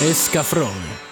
Escafrão.